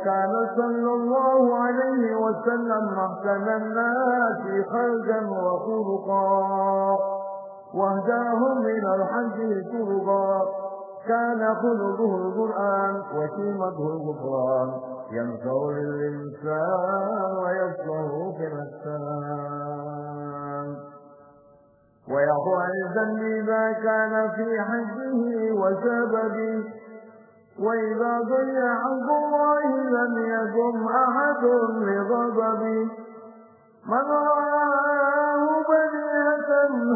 وكان صلى الله عليه وسلم أحسن الناس خلقا وخلقا. واهداهم من الحج طرقا كان خلقه القرآن وشيمته الغفران. ينفع للإنسان ويصله في الإحسان. ويعفو عن الذنب إذا كان في حجه وسببه. وإذا ضيع حق لغضبه من رآه بديهة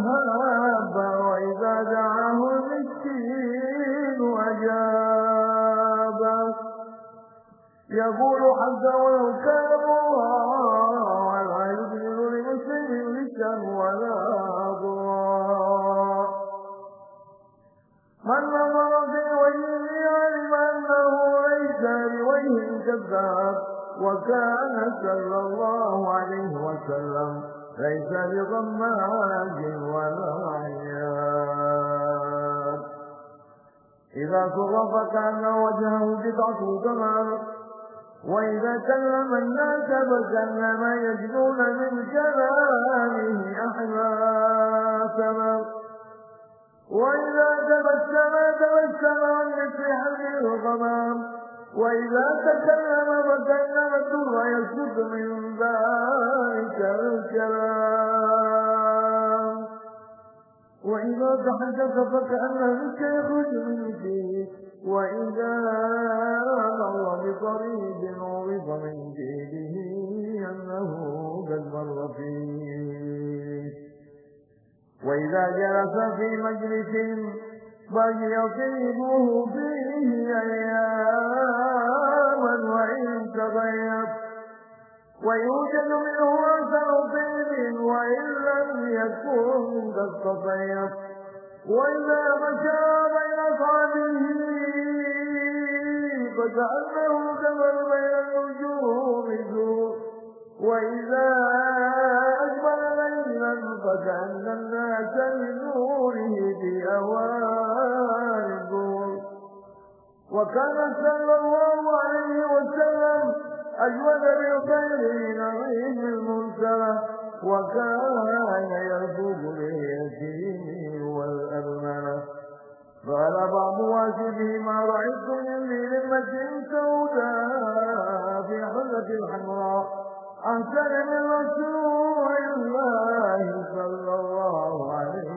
هاب وإذا دعاه المسكين أجابه يقول حتى ولو كان الله ولا يبذل لمسلم لشا ولا ضرا من نظر في وجهه علم أنه ليس لوجه كذاب. وكان صلى الله عليه وسلم ليس بغماز ولا عياد. إذا صرف كان وجهه بضعة تمام وإذا كلم الناس فكلما يجدون من كلامه أحباسما وإذا تبسم تبسم عن مثل حمل الغمام. وإذا تكلم فكلم الدر يسجد من ذلك الكلام. وإذا تحدث فكأنه يخرج من فيه. وإذا مر بطريق عرض من جيده أنه قد مر فيه. وإذا جلس في مجلس بل يطيبه فيه أياما تغيب ويوجد منه أثر طيب وإن لم يكن قد تطيب وإذا مشى بين أصحابه فكأنه كمر بين زور وإذا أقبل ليلا فكأن الناس لنوره في أوان وكان صلى الله عليه أجود بطير نعيم المرسلة وكان يرفض باليتيم والأرملة قال بعض واجبه ما رأيت إني لمة سوداء في حلة الحمراء. أحسن من رسول الله صلى الله عليه